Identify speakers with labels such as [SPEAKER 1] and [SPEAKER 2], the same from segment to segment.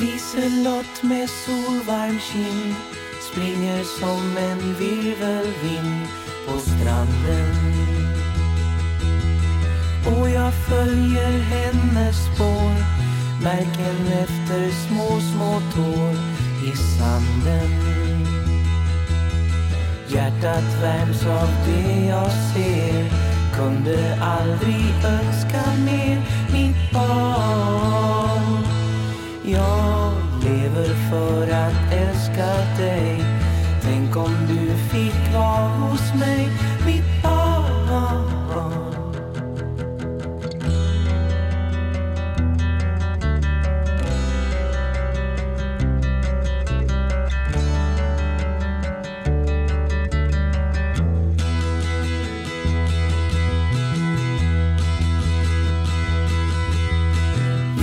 [SPEAKER 1] Liselott med solvarm kind springer som en virvelvind på stranden. Och jag följer hennes spår, märken efter små, små tår i sanden. Hjärtat värms av det jag ser, kunde aldrig önska mer hos mig, mitt barn.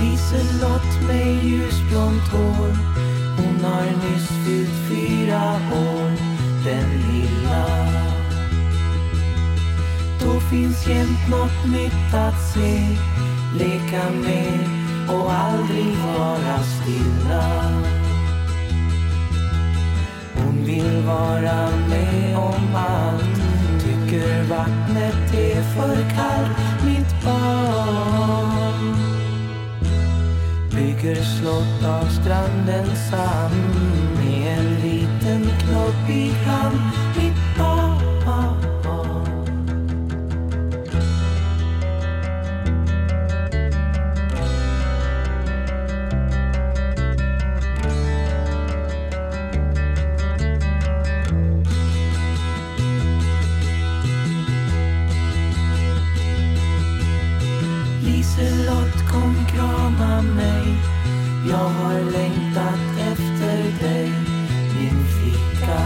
[SPEAKER 1] Liselott med ljusblont hår. Hon har nyss fyllt fyra år. Den lilla finns jämt något nytt att se. Leka med och aldrig vara stilla. Hon vill vara med om allt. Tycker vattnet är för kallt. Mitt barn Bygger slott av strandens sand med en liten knoppig hand. Liselott kom krama mig. Jag har längtat efter dig min flicka.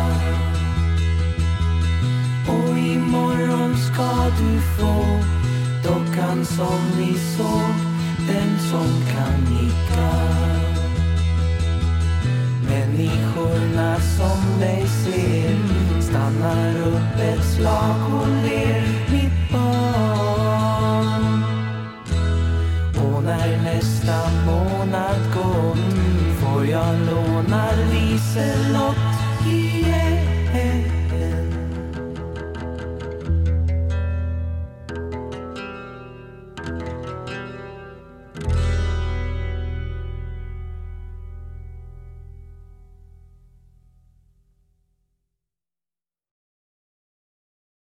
[SPEAKER 1] Och imorgon ska du få dockan som vi såg Den som kan nicka. Människorna som dig ser stannar upp ett slag och ler. amar, díselo.